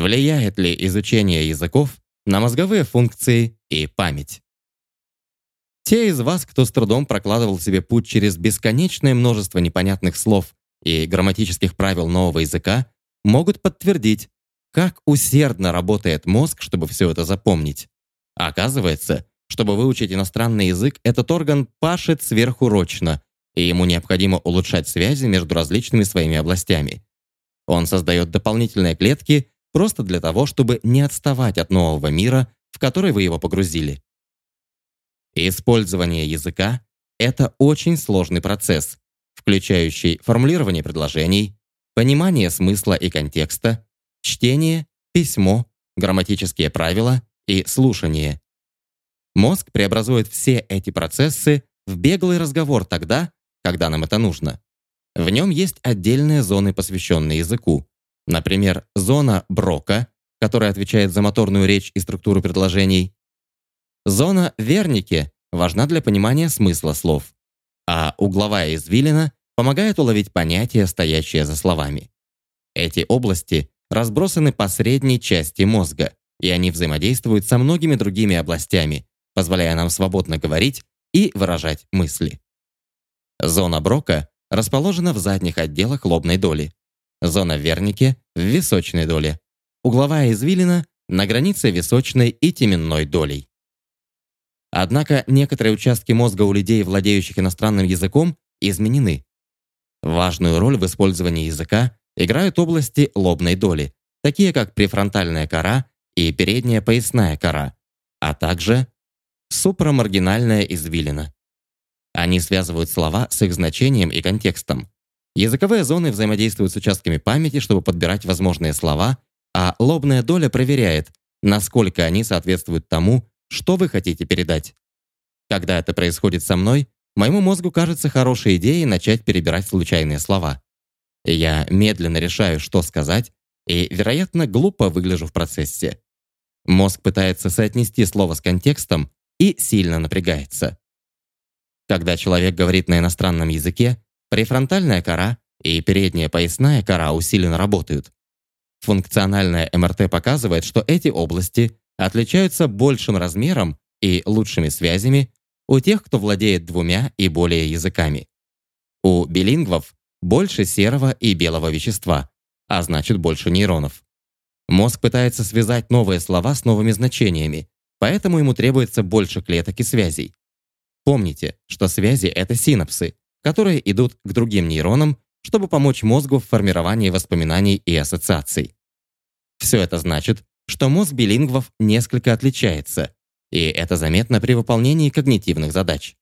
Влияет ли изучение языков на мозговые функции и память? Те из вас, кто с трудом прокладывал себе путь через бесконечное множество непонятных слов и грамматических правил нового языка, могут подтвердить, как усердно работает мозг, чтобы все это запомнить. Оказывается, чтобы выучить иностранный язык, этот орган пашет сверхурочно, и ему необходимо улучшать связи между различными своими областями. Он создает дополнительные клетки просто для того, чтобы не отставать от нового мира, в который вы его погрузили. Использование языка — это очень сложный процесс, включающий формулирование предложений, понимание смысла и контекста, чтение, письмо, грамматические правила и слушание. Мозг преобразует все эти процессы в беглый разговор тогда, когда нам это нужно. В нем есть отдельные зоны, посвященные языку. Например, зона Брока, которая отвечает за моторную речь и структуру предложений. Зона Верники важна для понимания смысла слов, а угловая извилина помогает уловить понятия, стоящие за словами. Эти области разбросаны по средней части мозга, и они взаимодействуют со многими другими областями, позволяя нам свободно говорить и выражать мысли. Зона Брока расположена в задних отделах лобной доли, зона Верники — в височной доле, угловая извилина — на границе височной и теменной долей. Однако некоторые участки мозга у людей, владеющих иностранным языком, изменены. Важную роль в использовании языка играют области лобной доли, такие как префронтальная кора и передняя поясная кора, а также супрамаргинальная извилина. Они связывают слова с их значением и контекстом. Языковые зоны взаимодействуют с участками памяти, чтобы подбирать возможные слова, а лобная доля проверяет, насколько они соответствуют тому, что вы хотите передать. Когда это происходит со мной, моему мозгу кажется хорошей идеей начать перебирать случайные слова. Я медленно решаю, что сказать, и, вероятно, глупо выгляжу в процессе. Мозг пытается соотнести слово с контекстом и сильно напрягается. Когда человек говорит на иностранном языке, префронтальная кора и передняя поясная кора усиленно работают. Функциональная МРТ показывает, что эти области отличаются большим размером и лучшими связями у тех, кто владеет двумя и более языками. У билингвов больше серого и белого вещества, а значит больше нейронов. Мозг пытается связать новые слова с новыми значениями, поэтому ему требуется больше клеток и связей. Помните, что связи — это синапсы, которые идут к другим нейронам, чтобы помочь мозгу в формировании воспоминаний и ассоциаций. Все это значит, что мозг билингвов несколько отличается, и это заметно при выполнении когнитивных задач.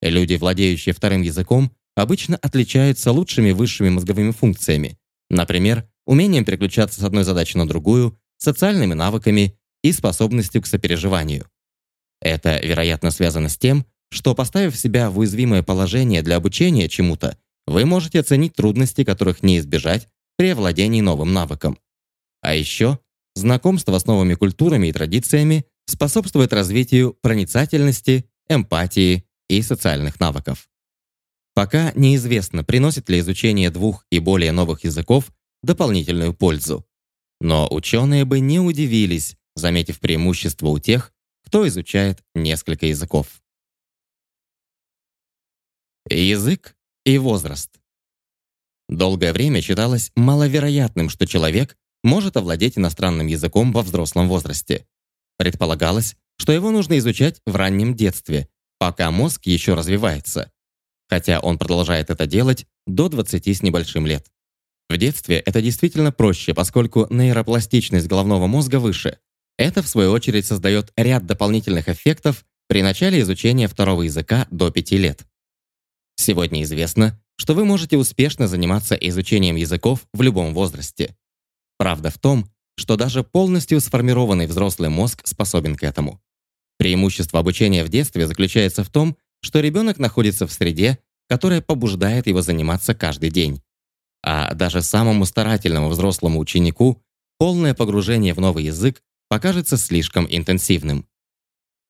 Люди, владеющие вторым языком, обычно отличаются лучшими высшими мозговыми функциями, например, умением переключаться с одной задачи на другую, социальными навыками и способностью к сопереживанию. Это, вероятно, связано с тем, что, поставив себя в уязвимое положение для обучения чему-то, вы можете оценить трудности, которых не избежать при овладении новым навыком. А еще знакомство с новыми культурами и традициями способствует развитию проницательности, эмпатии и социальных навыков. Пока неизвестно, приносит ли изучение двух и более новых языков дополнительную пользу. Но ученые бы не удивились, заметив преимущество у тех, кто изучает несколько языков. Язык и возраст. Долгое время считалось маловероятным, что человек может овладеть иностранным языком во взрослом возрасте. Предполагалось, что его нужно изучать в раннем детстве, пока мозг еще развивается, хотя он продолжает это делать до 20 с небольшим лет. В детстве это действительно проще, поскольку нейропластичность головного мозга выше. Это, в свою очередь, создает ряд дополнительных эффектов при начале изучения второго языка до 5 лет. Сегодня известно, что вы можете успешно заниматься изучением языков в любом возрасте. Правда в том, что даже полностью сформированный взрослый мозг способен к этому. Преимущество обучения в детстве заключается в том, что ребенок находится в среде, которая побуждает его заниматься каждый день. А даже самому старательному взрослому ученику полное погружение в новый язык покажется слишком интенсивным.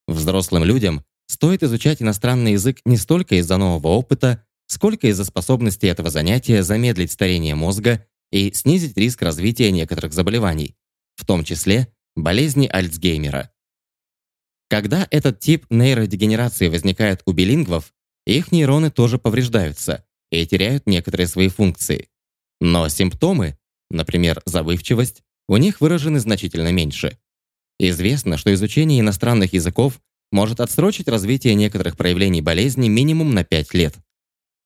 Взрослым людям стоит изучать иностранный язык не столько из-за нового опыта, сколько из-за способности этого занятия замедлить старение мозга и снизить риск развития некоторых заболеваний, в том числе болезни Альцгеймера. Когда этот тип нейродегенерации возникает у билингвов, их нейроны тоже повреждаются и теряют некоторые свои функции. Но симптомы, например, забывчивость, у них выражены значительно меньше. Известно, что изучение иностранных языков может отсрочить развитие некоторых проявлений болезни минимум на 5 лет.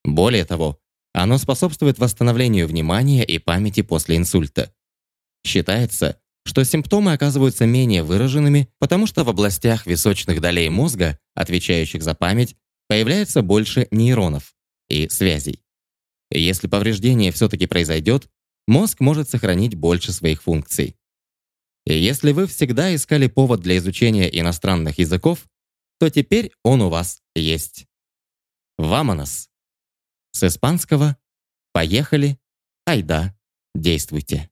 Более того, оно способствует восстановлению внимания и памяти после инсульта. Считается, что симптомы оказываются менее выраженными, потому что в областях височных долей мозга, отвечающих за память, появляется больше нейронов и связей. Если повреждение все-таки произойдет, мозг может сохранить больше своих функций. Если вы всегда искали повод для изучения иностранных языков, то теперь он у вас есть. Ваманос. С испанского «Поехали, айда, действуйте».